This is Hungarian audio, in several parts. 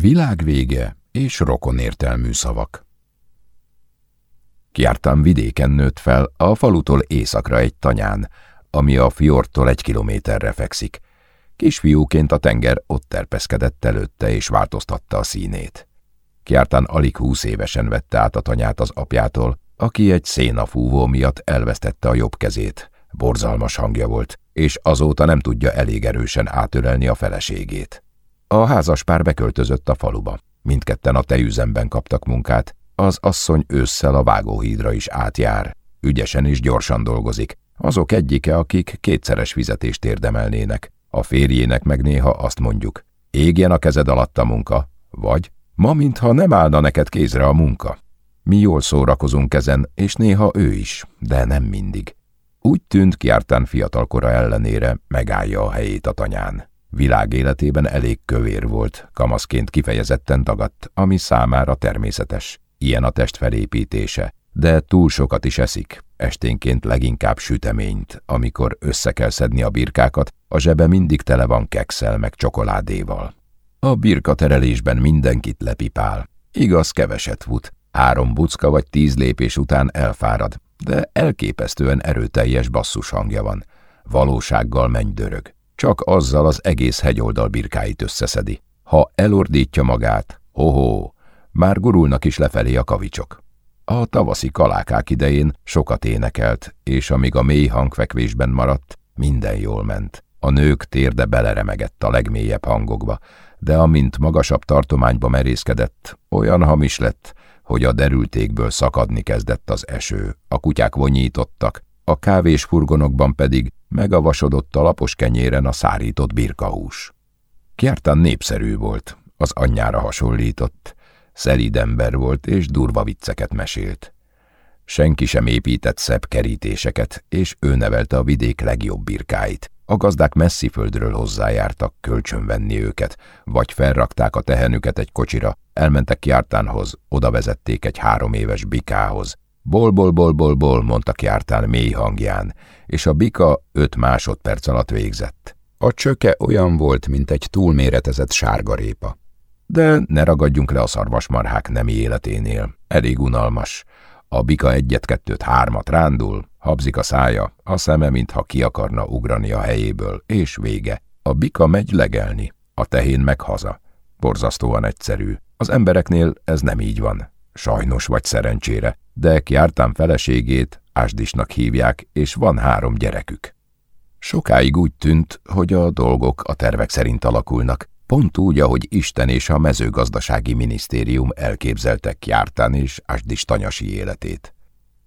világvége és rokonértelmű szavak. Kiártam vidéken nőtt fel, a falutól északra egy tanyán, ami a fjordtól egy kilométerre fekszik. Kisfiúként a tenger ott terpeszkedett előtte és változtatta a színét. Kiártán alig húsz évesen vette át a tanyát az apjától, aki egy szénafúvó miatt elvesztette a jobb kezét. Borzalmas hangja volt, és azóta nem tudja elég erősen átölelni a feleségét. A házas pár beköltözött a faluba. Mindketten a tejüzemben kaptak munkát, az asszony ősszel a vágóhídra is átjár. Ügyesen és gyorsan dolgozik. Azok egyike, akik kétszeres fizetést érdemelnének. A férjének meg néha azt mondjuk, égjen a kezed alatt a munka, vagy ma mintha nem állna neked kézre a munka. Mi jól szórakozunk ezen, és néha ő is, de nem mindig. Úgy tűnt kiártán fiatalkora ellenére megállja a helyét a tanyán. Világ életében elég kövér volt, kamaszként kifejezetten tagadt, ami számára természetes. Ilyen a test felépítése, de túl sokat is eszik, esténként leginkább süteményt, amikor össze kell szedni a birkákat, a zsebe mindig tele van kekszel meg csokoládéval. A birka terelésben mindenkit lepipál. Igaz, keveset fut, három bucka vagy tíz lépés után elfárad, de elképesztően erőteljes basszus hangja van. Valósággal mennydörög. Csak azzal az egész hegyoldal birkáit összeszedi. Ha elordítja magát, ho-ho, már gurulnak is lefelé a kavicsok. A tavaszi kalákák idején sokat énekelt, és amíg a mély hangfekvésben maradt, minden jól ment. A nők térde beleremegett a legmélyebb hangokba, de amint magasabb tartományba merészkedett, olyan hamis lett, hogy a derültékből szakadni kezdett az eső, a kutyák vonyítottak, a kávés furgonokban pedig megavasodott a lapos kenyéren a szárított birkahús. Kjartan népszerű volt, az anyjára hasonlított, szelíd ember volt és durva vicceket mesélt. Senki sem épített szebb kerítéseket, és ő nevelte a vidék legjobb birkáit. A gazdák messzi földről hozzájártak kölcsönvenni őket, vagy felrakták a tehenüket egy kocsira, elmentek Kjártánhoz, oda vezették egy három éves bikához. Bol-bol-bol-bol-bol, mondta Kjártán mély hangján, és a bika öt másodperc alatt végzett. A csöke olyan volt, mint egy túlméretezett sárgarépa. De ne ragadjunk le a szarvasmarhák nemi életénél, elég unalmas. A bika egyet-kettőt hármat rándul, habzik a szája, a szeme, mintha ki akarna ugrani a helyéből, és vége. A bika megy legelni, a tehén meg haza. Borzasztóan egyszerű. Az embereknél ez nem így van. Sajnos vagy szerencsére, de kiártám feleségét Ásdisnak hívják, és van három gyerekük. Sokáig úgy tűnt, hogy a dolgok a tervek szerint alakulnak, pont úgy, ahogy Isten és a mezőgazdasági minisztérium elképzeltek Jártán és Ásdis tanyasi életét.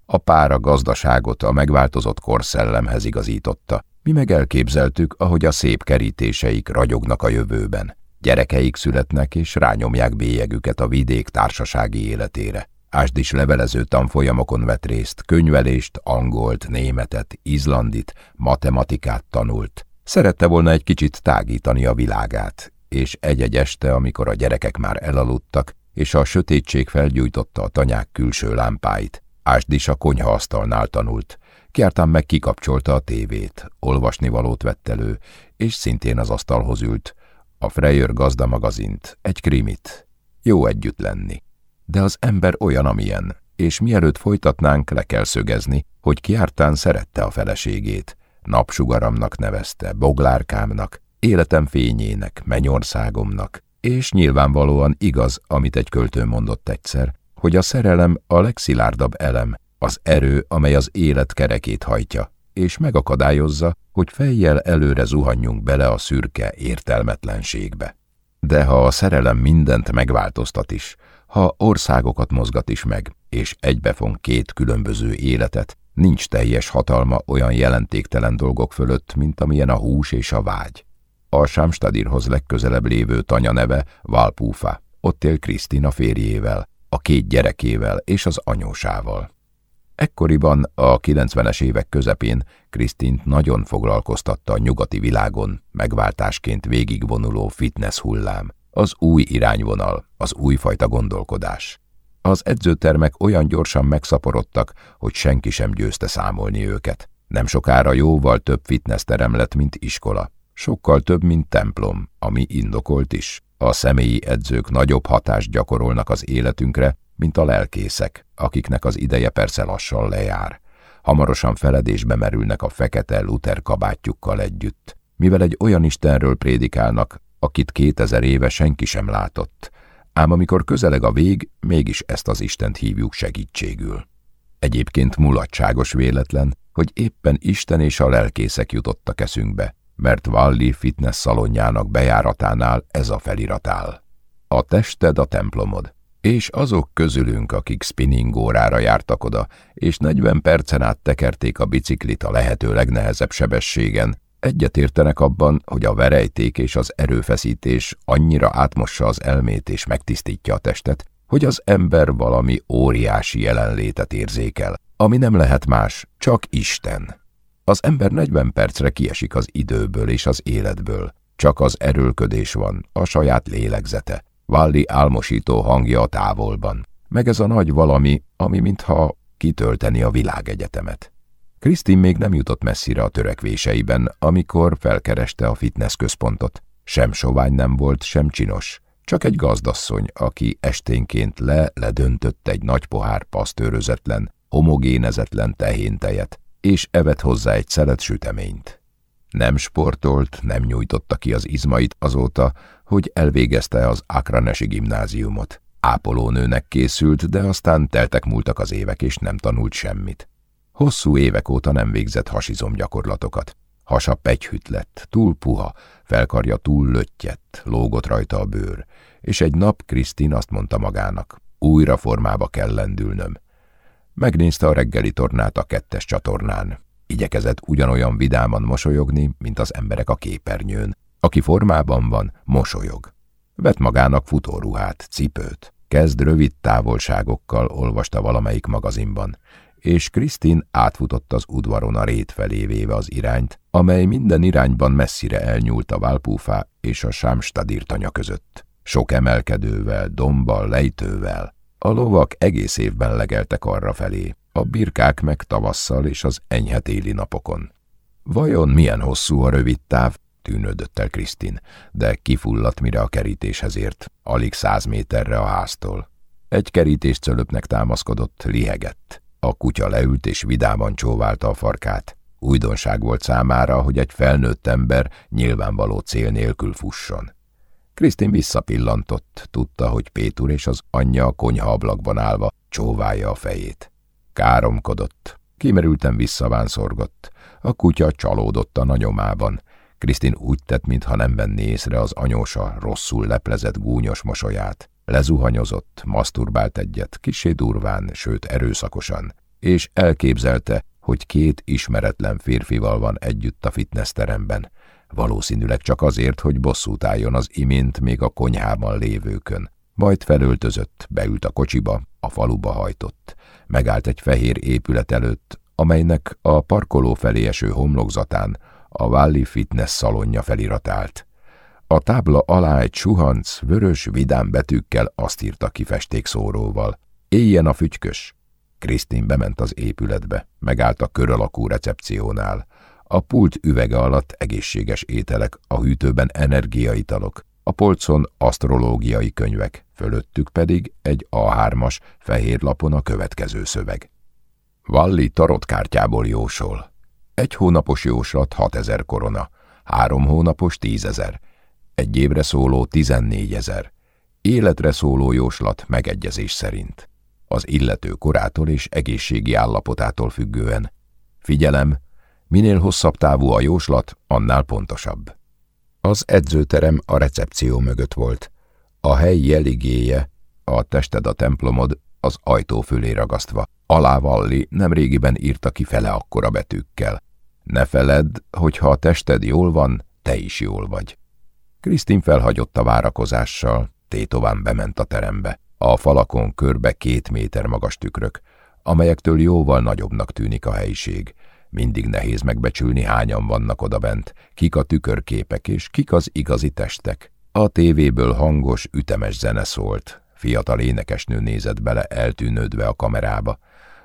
A pár a gazdaságot a megváltozott korszellemhez igazította, mi meg elképzeltük, ahogy a szép kerítéseik ragyognak a jövőben. Gyerekeik születnek és rányomják bélyegüket a vidék társasági életére. Ásd is levelező tanfolyamokon vett részt, könyvelést, angolt, németet, izlandit, matematikát tanult. Szerette volna egy kicsit tágítani a világát, és egy-egy este, amikor a gyerekek már elaludtak, és a sötétség felgyújtotta a tanyák külső lámpáit, Ásd a konyhaasztalnál tanult. Kiártán meg kikapcsolta a tévét, olvasni valót vett elő, és szintén az asztalhoz ült. A Freyer gazda magazint, egy krimit. Jó együtt lenni. De az ember olyan, amilyen, és mielőtt folytatnánk, le kell szögezni, hogy Kiártán szerette a feleségét. Napsugaramnak nevezte, boglárkámnak, életem fényének, mennyországomnak, és nyilvánvalóan igaz, amit egy költő mondott egyszer, hogy a szerelem a legszilárdabb elem, az erő, amely az élet kerekét hajtja, és megakadályozza, hogy fejjel előre zuhanjunk bele a szürke értelmetlenségbe. De ha a szerelem mindent megváltoztat is, ha országokat mozgat is meg, és egybefon két különböző életet, nincs teljes hatalma olyan jelentéktelen dolgok fölött, mint amilyen a hús és a vágy. A Sámstadirhoz legközelebb lévő tanya neve Valpúfa. Ott él Krisztina férjével, a két gyerekével és az anyósával. Ekkoriban, a 90-es évek közepén Krisztint nagyon foglalkoztatta a nyugati világon megváltásként végigvonuló fitness hullám, az új irányvonal, az újfajta gondolkodás. Az edzőtermek olyan gyorsan megszaporodtak, hogy senki sem győzte számolni őket. Nem sokára jóval több fitnessterem lett, mint iskola. Sokkal több, mint templom, ami indokolt is. A személyi edzők nagyobb hatást gyakorolnak az életünkre, mint a lelkészek, akiknek az ideje persze lassan lejár. Hamarosan feledésbe merülnek a fekete Luther kabátjukkal együtt, mivel egy olyan Istenről prédikálnak, akit kétezer éve senki sem látott, ám amikor közeleg a vég, mégis ezt az Istent hívjuk segítségül. Egyébként mulatságos véletlen, hogy éppen Isten és a lelkészek jutottak eszünkbe, mert Valli fitness szalonjának bejáratánál ez a felirat áll. A tested a templomod, és azok közülünk, akik spinning órára jártak oda, és 40 percen át tekerték a biciklit a lehető legnehezebb sebességen, egyetértenek abban, hogy a verejték és az erőfeszítés annyira átmossa az elmét és megtisztítja a testet, hogy az ember valami óriási jelenlétet érzékel, ami nem lehet más, csak Isten. Az ember 40 percre kiesik az időből és az életből, csak az erőlködés van, a saját lélegzete, Valli álmosító hangja a távolban, meg ez a nagy valami, ami mintha kitölteni a világegyetemet. Krisztin még nem jutott messzire a törekvéseiben, amikor felkereste a fitness központot. Sem sovány nem volt, sem csinos, csak egy gazdasszony, aki esténként le-ledöntött egy nagy pohár pasztőrözetlen, homogénezetlen tehéntejet, és evett hozzá egy szelet süteményt. Nem sportolt, nem nyújtotta ki az izmait azóta, hogy elvégezte az Akranesi gimnáziumot. Ápolónőnek készült, de aztán teltek múltak az évek, és nem tanult semmit. Hosszú évek óta nem végzett hasizom gyakorlatokat. Hasa pegyhüt lett, túl puha, felkarja túl löttyett, lógott rajta a bőr, és egy nap Krisztin azt mondta magának, újra formába kell lendülnöm. Megnézte a reggeli tornát a kettes csatornán. Igyekezett ugyanolyan vidáman mosolyogni, mint az emberek a képernyőn. Aki formában van, mosolyog. Vett magának futóruhát, cipőt. Kezd rövid távolságokkal olvasta valamelyik magazinban, és Krisztin átfutott az udvaron a rét felé véve az irányt, amely minden irányban messzire elnyúlt a Válpúfá és a Sámstadírtanya között. Sok emelkedővel, dombbal, lejtővel. A lovak egész évben legeltek arra felé, a birkák meg tavasszal és az enyhe téli napokon. Vajon milyen hosszú a rövid táv? tűnődött el Krisztin, de kifulladt mire a kerítéshez ért, alig száz méterre a háztól. Egy kerítés cölöpnek támaszkodott, lihegett. A kutya leült és vidáman csóválta a farkát. Újdonság volt számára, hogy egy felnőtt ember nyilvánvaló cél nélkül fusson. Krisztin visszapillantott, tudta, hogy Pétur és az anyja a konyha ablakban állva csóválja a fejét. Káromkodott, kimerülten visszavánszorgott. A kutya csalódott a nagyomában. Krisztin úgy tett, mintha nem venné észre az anyósa rosszul leplezett gúnyos mosolyát. Lezuhanyozott, maszturbált egyet, kisé durván, sőt erőszakosan, és elképzelte, hogy két ismeretlen férfival van együtt a fitnessteremben, valószínűleg csak azért, hogy bosszút álljon az imént még a konyhában lévőkön. Majd felöltözött, beült a kocsiba, a faluba hajtott. Megállt egy fehér épület előtt, amelynek a parkoló felé eső homlokzatán a Valley Fitness szalonja feliratált. A tábla alá egy suhanc, vörös, vidám betűkkel azt írta ki festékszóróval. Éljen a fügykös! Krisztin bement az épületbe, megállt a kör alakú recepciónál. A pult üvege alatt egészséges ételek, a hűtőben energiaitalok, a polcon asztrológiai könyvek, fölöttük pedig egy A3-as fehér lapon a következő szöveg. Valli tarotkártyából jósol. Egy hónapos jóslat 6000 korona, három hónapos tízezer, egy évre szóló 14 ezer, életre szóló jóslat megegyezés szerint. Az illető korától és egészségi állapotától függően. Figyelem, minél hosszabb távú a jóslat, annál pontosabb. Az edzőterem a recepció mögött volt. A hely jeligéje, a tested a templomod, az ajtó fölé ragasztva. Alávalli nemrégiben írta ki fele akkora betűkkel. Ne feledd, hogy ha a tested jól van, te is jól vagy. Krisztin felhagyott a várakozással, tétován bement a terembe. A falakon körbe két méter magas tükrök, amelyektől jóval nagyobbnak tűnik a helyiség. Mindig nehéz megbecsülni, hányan vannak odabent, kik a tükörképek és kik az igazi testek. A tévéből hangos, ütemes zene szólt. Fiatal énekesnő nézett bele eltűnődve a kamerába.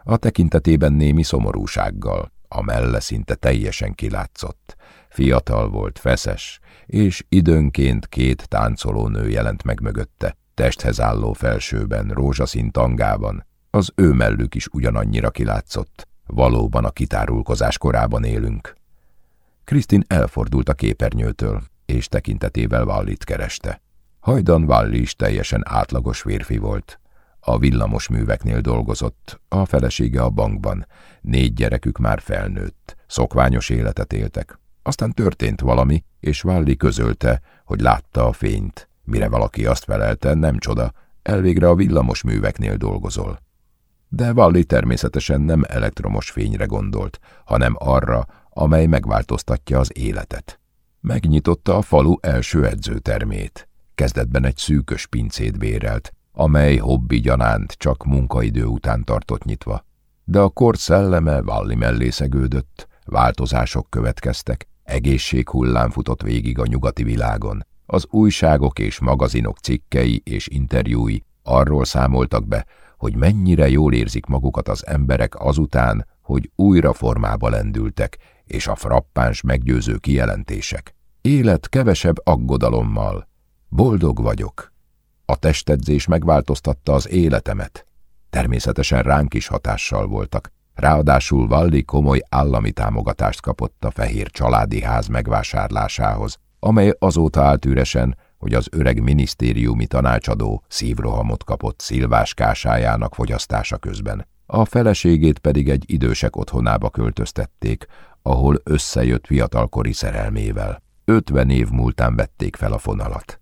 A tekintetében némi szomorúsággal, a melle szinte teljesen kilátszott. Fiatal volt, feszes, és időnként két táncoló nő jelent meg mögötte, testhez álló felsőben, rózsaszín tangában. Az ő mellük is ugyanannyira kilátszott. Valóban a kitárulkozás korában élünk. Krisztin elfordult a képernyőtől, és tekintetével Vallit kereste. Hajdan Valli is teljesen átlagos férfi volt. A villamos műveknél dolgozott, a felesége a bankban, négy gyerekük már felnőtt, szokványos életet éltek. Aztán történt valami, és Valli közölte, hogy látta a fényt. Mire valaki azt felelte, nem csoda, elvégre a villamos műveknél dolgozol. De Valli természetesen nem elektromos fényre gondolt, hanem arra, amely megváltoztatja az életet. Megnyitotta a falu első edzőtermét. Kezdetben egy szűkös pincét bérelt, amely hobbi gyanánt csak munkaidő után tartott nyitva. De a kor szelleme Valli mellé szegődött, változások következtek, egészséghullám futott végig a nyugati világon. Az újságok és magazinok cikkei és interjúi arról számoltak be, hogy mennyire jól érzik magukat az emberek azután, hogy újra formába lendültek, és a frappáns meggyőző kijelentések. Élet kevesebb aggodalommal. Boldog vagyok. A testedzés megváltoztatta az életemet. Természetesen ránk is hatással voltak. Ráadásul Valli komoly állami támogatást kapott a fehér családi ház megvásárlásához, amely azóta állt üresen, hogy az öreg minisztériumi tanácsadó szívrohamot kapott szilvás kásájának fogyasztása közben. A feleségét pedig egy idősek otthonába költöztették, ahol összejött fiatalkori szerelmével. Ötven év múltán vették fel a fonalat.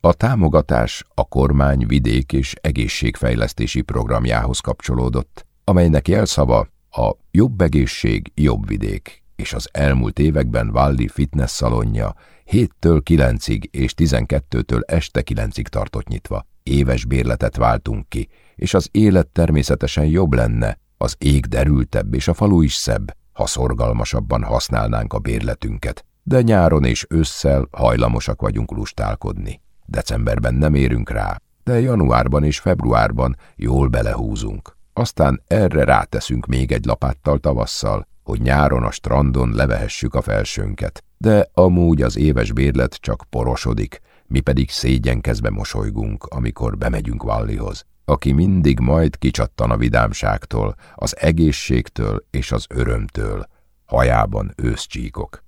A támogatás a kormány vidék és egészségfejlesztési programjához kapcsolódott, amelynek jelszava a jobb egészség, jobb vidék, és az elmúlt években Valli fitness szalonja 7-től 9-ig és 12-től este 9-ig tartott nyitva. Éves bérletet váltunk ki, és az élet természetesen jobb lenne, az ég derültebb és a falu is szebb, ha szorgalmasabban használnánk a bérletünket, de nyáron és ősszel hajlamosak vagyunk lustálkodni. Decemberben nem érünk rá, de januárban és februárban jól belehúzunk. Aztán erre ráteszünk még egy lapáttal tavasszal, hogy nyáron a strandon levehessük a felsőnket, de amúgy az éves bérlet csak porosodik, mi pedig szégyenkezve mosolygunk, amikor bemegyünk Vallihoz, aki mindig majd kicsattan a vidámságtól, az egészségtől és az örömtől, hajában őszcsíkok.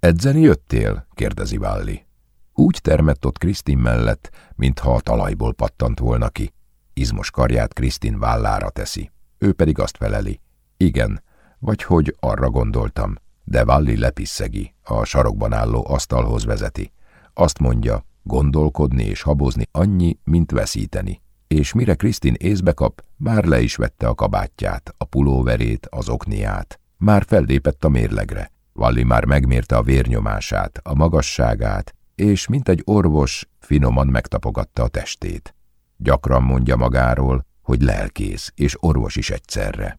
Edzeni jöttél? kérdezi Valli. Úgy termett ott Krisztin mellett, mintha a talajból pattant volna ki. Izmos karját Krisztin vállára teszi. Ő pedig azt feleli. Igen, vagy hogy arra gondoltam. De Valli lepisszegi, a sarokban álló asztalhoz vezeti. Azt mondja, gondolkodni és habozni annyi, mint veszíteni. És mire Krisztin észbe kap, már le is vette a kabátját, a pulóverét, az okniát. Már fellépett a mérlegre. Valli már megmérte a vérnyomását, a magasságát, és mint egy orvos finoman megtapogatta a testét. Gyakran mondja magáról, hogy lelkész és orvos is egyszerre.